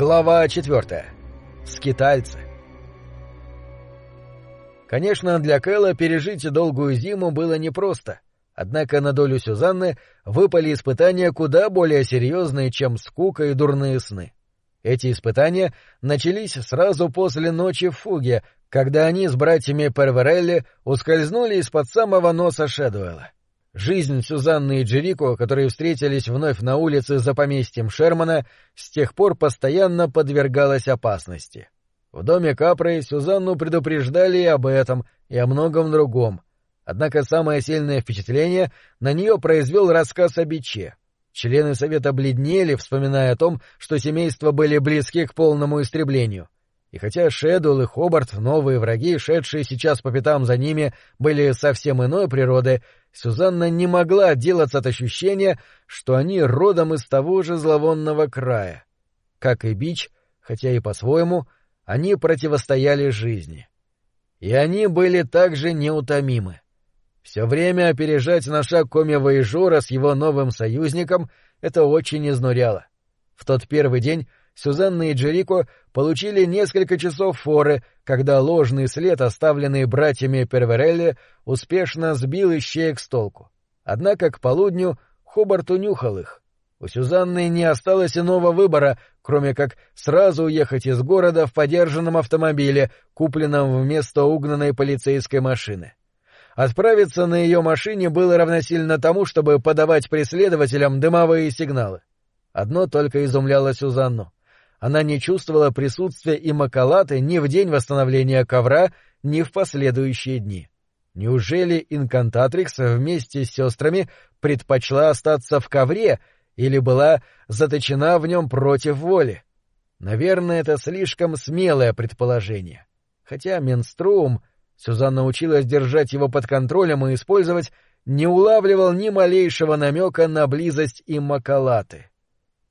Глава четвертая. Скитальцы. Конечно, для Кэлла пережить долгую зиму было непросто, однако на долю Сюзанны выпали испытания куда более серьезные, чем скука и дурные сны. Эти испытания начались сразу после ночи в фуге, когда они с братьями Перверелли ускользнули из-под самого носа Шэдуэла. Жизнь Сюзанны и Джерико, которые встретились вновь на улице за поместьем Шермана, с тех пор постоянно подвергалась опасности. В доме Капры Сюзанну предупреждали и об этом, и о многом другом. Однако самое сильное впечатление на нее произвел рассказ о биче. Члены совета бледнели, вспоминая о том, что семейства были близки к полному истреблению — и хотя Шэдул и Хобарт, новые враги, шедшие сейчас по пятам за ними, были совсем иной природы, Сюзанна не могла отделаться от ощущения, что они родом из того же зловонного края. Как и Бич, хотя и по-своему, они противостояли жизни. И они были также неутомимы. Все время опережать на шаг Комева и Жора с его новым союзником — это очень изнуряло. В тот первый день Сюзанна и Джерико получили несколько часов форы, когда ложный след, оставленный братьями Перверелли, успешно сбил ищеек с толку. Однако к полудню Хобарт унюхал их. У Сюзанны не осталось иного выбора, кроме как сразу уехать из города в подержанном автомобиле, купленном вместо угнанной полицейской машины. Отправиться на ее машине было равносильно тому, чтобы подавать преследователям дымовые сигналы. Одно только изумляло Сюзанну она не чувствовала присутствия и Макалаты ни в день восстановления ковра, ни в последующие дни. Неужели инкантатрикс вместе с сестрами предпочла остаться в ковре или была заточена в нем против воли? Наверное, это слишком смелое предположение. Хотя менструум, Сюзанна училась держать его под контролем и использовать, не улавливал ни малейшего намека на близость и Макалаты.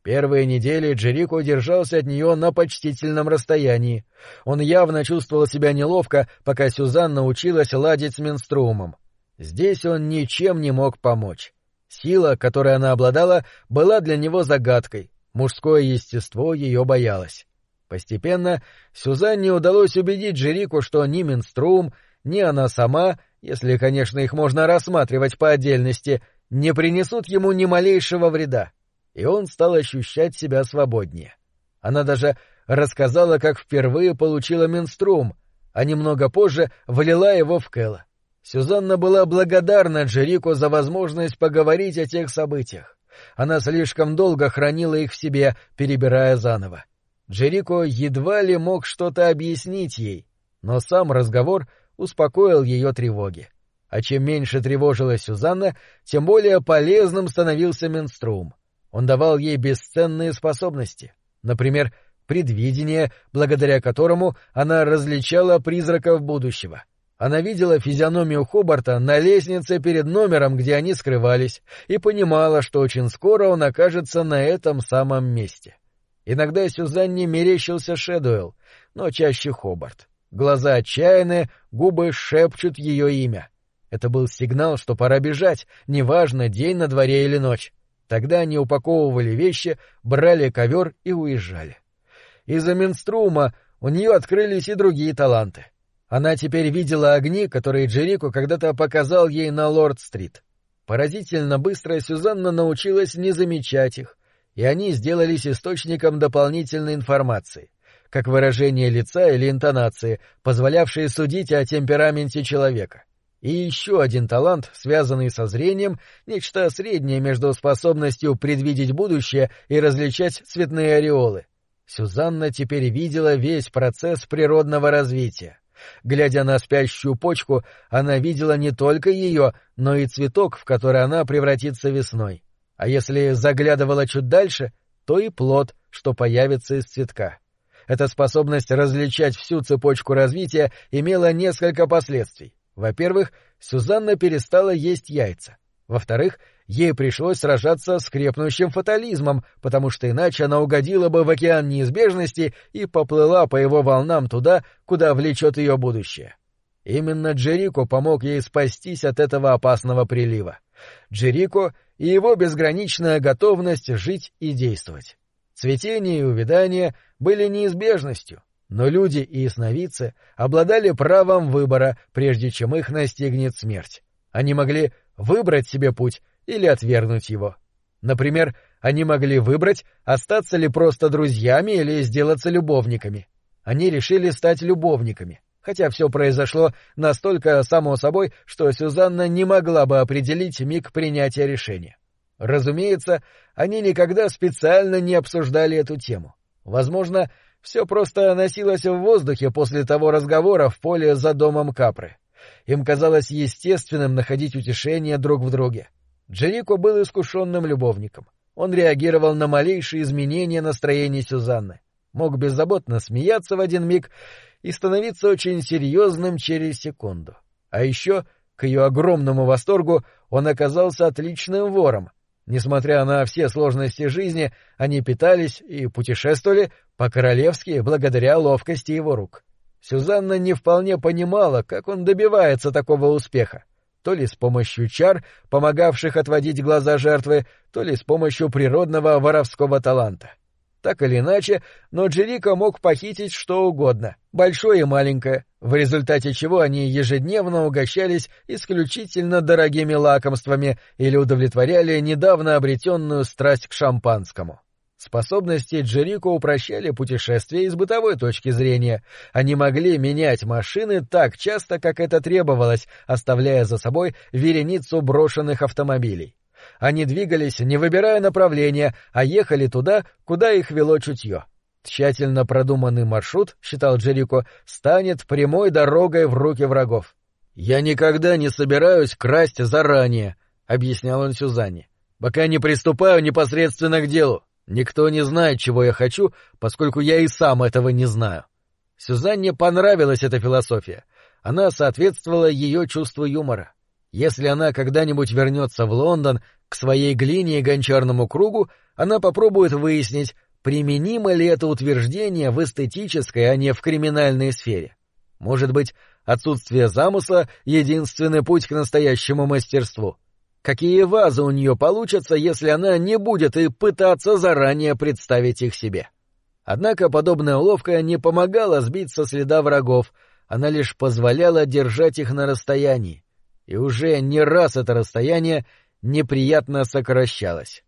Первые недели Джерико держался от нее на почтительном расстоянии. Он явно чувствовал себя неловко, пока Сюзанна училась ладить с Минструмом. Здесь он ничем не мог помочь. Сила, которой она обладала, была для него загадкой. Мужское естество ее боялось. Постепенно Сюзанне удалось убедить Джерику, что ни Минструм, ни она сама, если, конечно, их можно рассматривать по отдельности, не принесут ему ни малейшего вреда и он стал ощущать себя свободнее. Она даже рассказала, как впервые получила менструм, а немного позже влила его в Кэлла. Сюзанна была благодарна Джерико за возможность поговорить о тех событиях. Она слишком долго хранила их в себе, перебирая заново. Джерико едва ли мог что-то объяснить ей, но сам разговор успокоил ее тревоги. А чем меньше тревожилась Сюзанна, тем более полезным становился менструм. Он давал ей бесценные способности, например, предвидение, благодаря которому она различала призраков будущего. Она видела физиономию Хобарта на лестнице перед номером, где они скрывались, и понимала, что очень скоро он окажется на этом самом месте. Иногда Сюзанне мерещился Шэдуэлл, но чаще Хобарт. Глаза отчаянные, губы шепчут ее имя. Это был сигнал, что пора бежать, неважно, день на дворе или ночь. Тогда они упаковывали вещи, брали ковер и уезжали. Из-за Минструма у нее открылись и другие таланты. Она теперь видела огни, которые Джерико когда-то показал ей на Лорд-стрит. Поразительно быстро Сюзанна научилась не замечать их, и они сделались источником дополнительной информации, как выражение лица или интонации, позволявшие судить о темпераменте человека. И еще один талант, связанный со зрением, нечто среднее между способностью предвидеть будущее и различать цветные ореолы. Сюзанна теперь видела весь процесс природного развития. Глядя на спящую почку, она видела не только ее, но и цветок, в который она превратится весной. А если заглядывала чуть дальше, то и плод, что появится из цветка. Эта способность различать всю цепочку развития имела несколько последствий. Во-первых, Сюзанна перестала есть яйца. Во-вторых, ей пришлось сражаться с крепнущим фатализмом, потому что иначе она угодила бы в океан неизбежности и поплыла по его волнам туда, куда влечет ее будущее. Именно Джерико помог ей спастись от этого опасного прилива. Джерико и его безграничная готовность жить и действовать. Цветение и увядание были неизбежностью, но люди и ясновидцы обладали правом выбора, прежде чем их настигнет смерть. Они могли выбрать себе путь или отвергнуть его. Например, они могли выбрать, остаться ли просто друзьями или сделаться любовниками. Они решили стать любовниками, хотя все произошло настолько само собой, что Сюзанна не могла бы определить миг принятия решения. Разумеется, они никогда специально не обсуждали эту тему. Возможно, все просто носилось в воздухе после того разговора в поле за домом Капры. Им казалось естественным находить утешение друг в друге. Джерико был искушенным любовником. Он реагировал на малейшие изменения настроения Сюзанны, мог беззаботно смеяться в один миг и становиться очень серьезным через секунду. А еще, к ее огромному восторгу, он оказался отличным вором. Несмотря на все сложности жизни, они питались и путешествовали по-королевски благодаря ловкости его рук. Сюзанна не вполне понимала, как он добивается такого успеха то ли с помощью чар, помогавших отводить глаза жертвы, то ли с помощью природного воровского таланта. Так или иначе, но Джерика мог похитить что угодно, большое и маленькое, в результате чего они ежедневно угощались исключительно дорогими лакомствами или удовлетворяли недавно обретенную страсть к шампанскому. Способности Джерико упрощали путешествия из бытовой точки зрения. Они могли менять машины так часто, как это требовалось, оставляя за собой вереницу брошенных автомобилей. Они двигались, не выбирая направления, а ехали туда, куда их вело чутье. Тщательно продуманный маршрут, считал Джерико, станет прямой дорогой в руки врагов. «Я никогда не собираюсь красть заранее», — объяснял он Сюзанне, — «пока не приступаю непосредственно к делу. Никто не знает, чего я хочу, поскольку я и сам этого не знаю. Сюзанне понравилась эта философия. Она соответствовала ее чувству юмора. Если она когда-нибудь вернется в Лондон к своей глине и гончарному кругу, она попробует выяснить, применимо ли это утверждение в эстетической, а не в криминальной сфере. Может быть, отсутствие замысла — единственный путь к настоящему мастерству — Какие вазы у нее получатся, если она не будет и пытаться заранее представить их себе? Однако подобная уловка не помогала сбить со следа врагов, она лишь позволяла держать их на расстоянии. И уже не раз это расстояние неприятно сокращалось.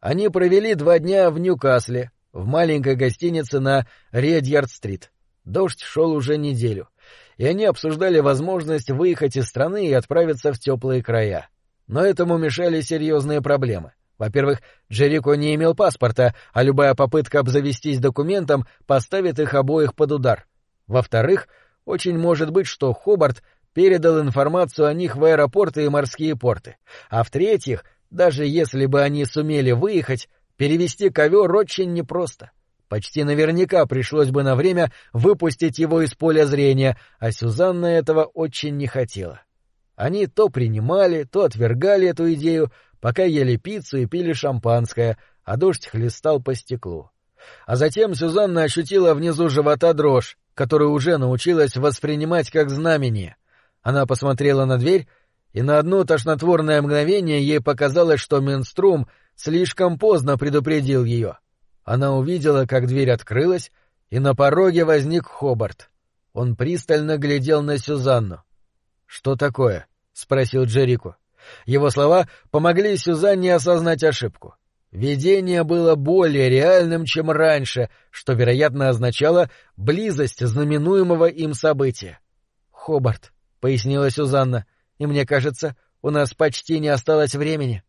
Они провели два дня в Ньюкасле, в маленькой гостинице на Редьярд-стрит. Дождь шел уже неделю, и они обсуждали возможность выехать из страны и отправиться в теплые края. Но этому мешали серьезные проблемы. Во-первых, Джерико не имел паспорта, а любая попытка обзавестись документом поставит их обоих под удар. Во-вторых, очень может быть, что Хобарт передал информацию о них в аэропорты и морские порты. А в-третьих, даже если бы они сумели выехать, перевести ковер очень непросто. Почти наверняка пришлось бы на время выпустить его из поля зрения, а Сюзанна этого очень не хотела. Они то принимали, то отвергали эту идею, пока ели пиццу и пили шампанское, а дождь хлестал по стеклу. А затем Сюзанна ощутила внизу живота дрожь, которую уже научилась воспринимать как знамение. Она посмотрела на дверь, и на одно тошнотворное мгновение ей показалось, что Менструм слишком поздно предупредил ее. Она увидела, как дверь открылась, и на пороге возник Хобарт. Он пристально глядел на Сюзанну. «Что такое?» — спросил Джерико. Его слова помогли Сюзанне осознать ошибку. Видение было более реальным, чем раньше, что, вероятно, означало близость знаменуемого им события. «Хобарт», — пояснила Сюзанна, — «и мне кажется, у нас почти не осталось времени».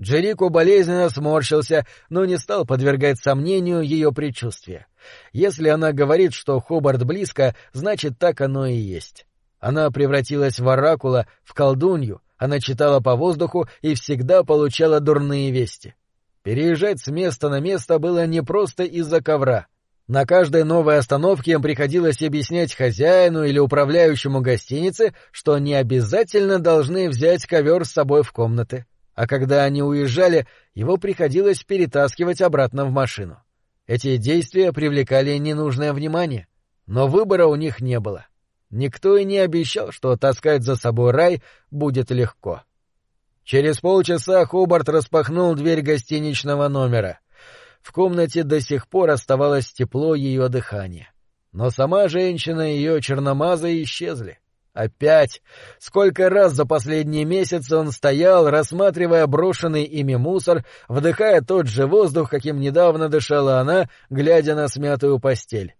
Джерико болезненно сморщился, но не стал подвергать сомнению ее предчувствия. Если она говорит, что Хобарт близко, значит, так оно и есть. Она превратилась в оракула, в колдунью, она читала по воздуху и всегда получала дурные вести. Переезжать с места на место было не просто из-за ковра. На каждой новой остановке им приходилось объяснять хозяину или управляющему гостиницы, что они обязательно должны взять ковер с собой в комнаты. А когда они уезжали, его приходилось перетаскивать обратно в машину. Эти действия привлекали ненужное внимание, но выбора у них не было. Никто и не обещал, что таскать за собой рай будет Через полчаса Хобарт распахнул дверь гостиничного номера. В комнате до сих пор оставалось тепло ее дыхания. Но сама женщина и ее черномазы исчезли. Опять! Сколько раз за последние месяцы он стоял, рассматривая брошенный ими мусор, вдыхая тот же воздух, каким недавно дышала она, глядя на смятую постель.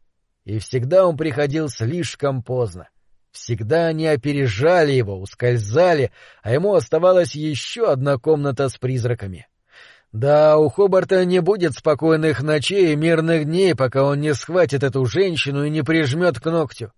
И всегда он приходил слишком поздно. Всегда они опережали его, ускользали, а ему оставалась еще одна комната с призраками. Да, у Хобарта не будет спокойных ночей и мирных дней, пока он не схватит эту женщину и не прижмет к ногтю.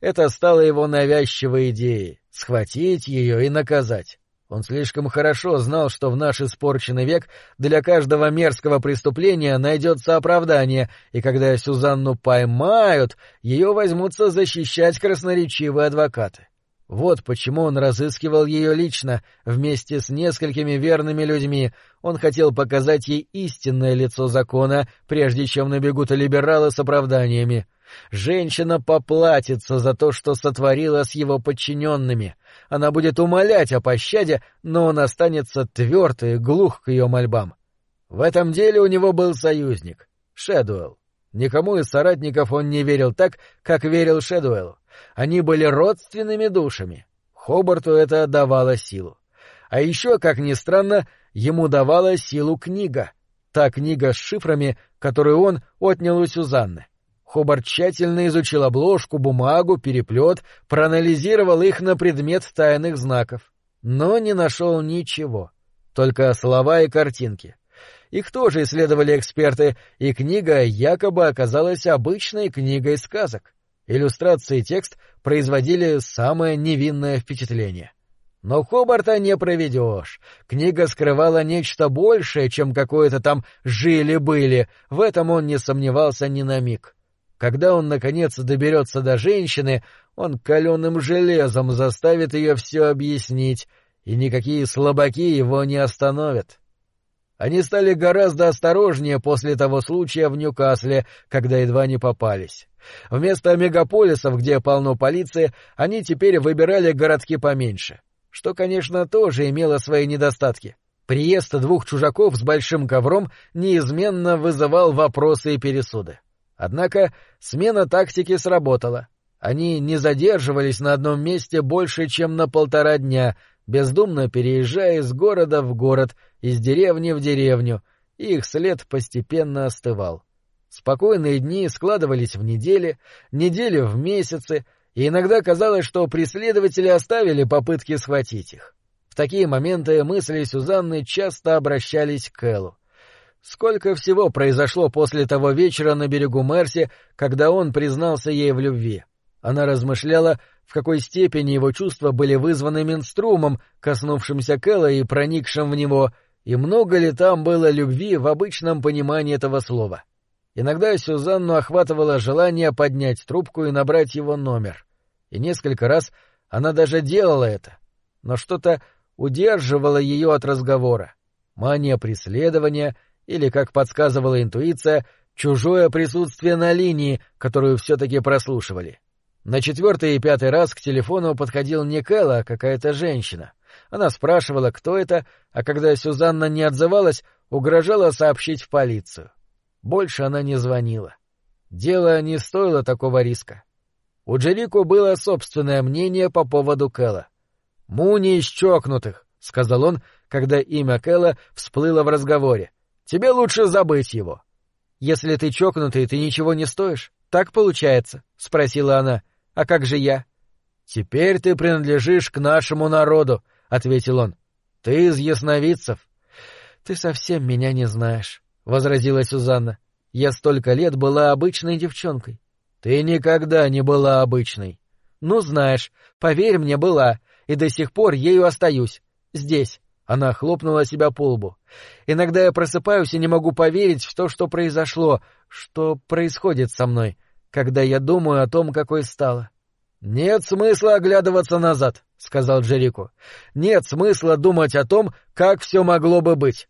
Это стало его навязчивой идеей — схватить ее и наказать. Он слишком хорошо знал, что в наш испорченный век для каждого мерзкого преступления найдется оправдание, и когда Сюзанну поймают, ее возьмутся защищать красноречивые адвокаты. Вот почему он разыскивал ее лично, вместе с несколькими верными людьми. Он хотел показать ей истинное лицо закона, прежде чем набегут либералы с оправданиями. Женщина поплатится за то, что сотворила с его подчиненными. Она будет умолять о пощаде, но он останется тверд и глух к ее мольбам. В этом деле у него был союзник — Шэдуэлл. Никому из соратников он не верил так, как верил Шэдуэллу. Они были родственными душами. Хобарту это давало силу. А еще, как ни странно, ему давала силу книга. Та книга с шифрами, которую он отнял у Сюзанны. Хобарт тщательно изучил обложку, бумагу, переплет, проанализировал их на предмет тайных знаков. Но не нашел ничего. Только слова и картинки. Их тоже исследовали эксперты, и книга якобы оказалась обычной книгой сказок. Иллюстрации и текст производили самое невинное впечатление. Но Хобарта не проведешь. Книга скрывала нечто большее, чем какое-то там «жили-были», в этом он не сомневался ни на миг. Когда он, наконец, доберется до женщины, он каленым железом заставит ее все объяснить, и никакие слабаки его не остановят. Они стали гораздо осторожнее после того случая в Ньюкасле, когда едва не попались. Вместо мегаполисов, где полно полиции, они теперь выбирали городки поменьше. Что, конечно, тоже имело свои недостатки. Приезд двух чужаков с большим ковром неизменно вызывал вопросы и пересуды. Однако смена тактики сработала. Они не задерживались на одном месте больше, чем на полтора дня, бездумно переезжая из города в город, из деревни в деревню, и их след постепенно остывал. Спокойные дни складывались в недели, недели в месяцы, и иногда казалось, что преследователи оставили попытки схватить их. В такие моменты мысли Сюзанны часто обращались к Эллу. Сколько всего произошло после того вечера на берегу Мерси, когда он признался ей в любви. Она размышляла, в какой степени его чувства были вызваны менструмом, коснувшимся Кэлла и проникшим в него, и много ли там было любви в обычном понимании этого слова. Иногда Сюзанну охватывало желание поднять трубку и набрать его номер. И несколько раз она даже делала это. Но что-то удерживало ее от разговора. Мания преследования — или, как подсказывала интуиция, чужое присутствие на линии, которую все-таки прослушивали. На четвертый и пятый раз к телефону подходил не Кэлла, а какая-то женщина. Она спрашивала, кто это, а когда Сюзанна не отзывалась, угрожала сообщить в полицию. Больше она не звонила. Дело не стоило такого риска. У Джерико было собственное мнение по поводу Кэлла. «Муни из чокнутых», — сказал он, когда имя Кэлла всплыло в разговоре. Тебе лучше забыть его. — Если ты чокнутый, ты ничего не стоишь. Так получается? — спросила она. — А как же я? — Теперь ты принадлежишь к нашему народу, — ответил он. — Ты из ясновидцев. — Ты совсем меня не знаешь, — возразила Сюзанна. — Я столько лет была обычной девчонкой. — Ты никогда не была обычной. — Ну, знаешь, поверь мне, была, и до сих пор ею остаюсь. Здесь. Она хлопнула себя по лбу. «Иногда я просыпаюсь и не могу поверить в то, что произошло, что происходит со мной, когда я думаю о том, какой стала». «Нет смысла оглядываться назад», — сказал Джерико. «Нет смысла думать о том, как все могло бы быть».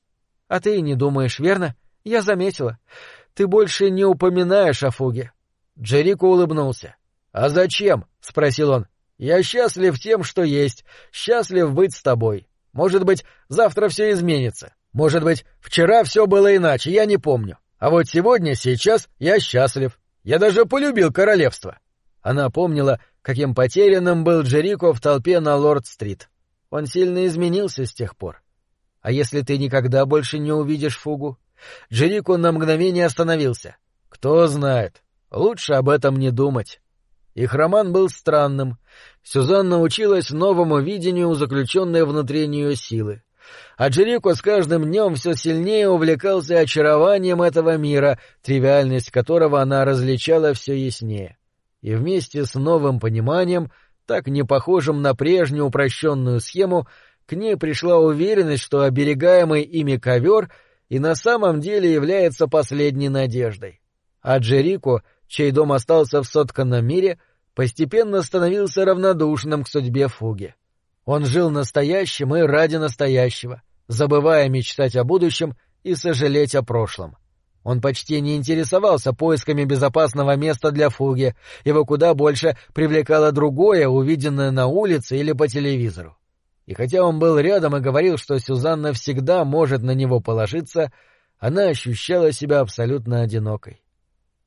«А ты и не думаешь, верно? Я заметила. Ты больше не упоминаешь о фуге». Джерико улыбнулся. «А зачем?» — спросил он. «Я счастлив тем, что есть, счастлив быть с тобой. Может быть, завтра все изменится. Может быть, вчера все было иначе, я не помню. А вот сегодня, сейчас я счастлив. Я даже полюбил королевство. Она помнила, каким потерянным был Джерико в толпе на Лорд-стрит. Он сильно изменился с тех пор. А если ты никогда больше не увидишь фугу? Джерико на мгновение остановился. Кто знает. Лучше об этом не думать. Их роман был странным. Сюзанна училась новому видению заключенной внутри нее силы. А Джерико с каждым днем все сильнее увлекался очарованием этого мира, тривиальность которого она различала все яснее. И вместе с новым пониманием, так не похожим на прежнюю упрощенную схему, к ней пришла уверенность, что оберегаемый ими ковер и на самом деле является последней надеждой. А Джерико, чей дом остался в сотканном мире, постепенно становился равнодушным к судьбе Фуги. Он жил настоящим и ради настоящего, забывая мечтать о будущем и сожалеть о прошлом. Он почти не интересовался поисками безопасного места для фуги, его куда больше привлекало другое, увиденное на улице или по телевизору. И хотя он был рядом и говорил, что Сюзанна всегда может на него положиться, она ощущала себя абсолютно одинокой.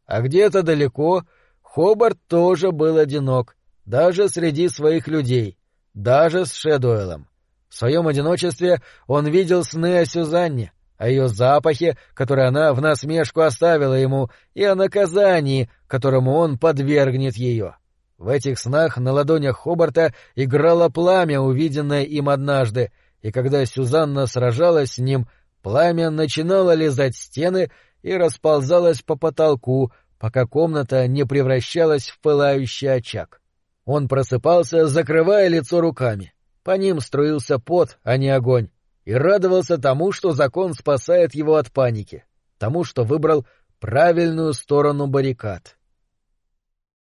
А где-то далеко Хобарт тоже был одинок, даже среди своих людей, даже с Шедуэлом. В своем одиночестве он видел сны о Сюзанне, о ее запахе, который она в насмешку оставила ему, и о наказании, которому он подвергнет ее. В этих снах на ладонях Хобарта играло пламя, увиденное им однажды, и когда Сюзанна сражалась с ним, пламя начинало лизать стены и расползалось по потолку, пока комната не превращалась в пылающий очаг. Он просыпался, закрывая лицо руками. По ним струился пот, а не огонь, и радовался тому, что закон спасает его от паники, тому, что выбрал правильную сторону баррикад.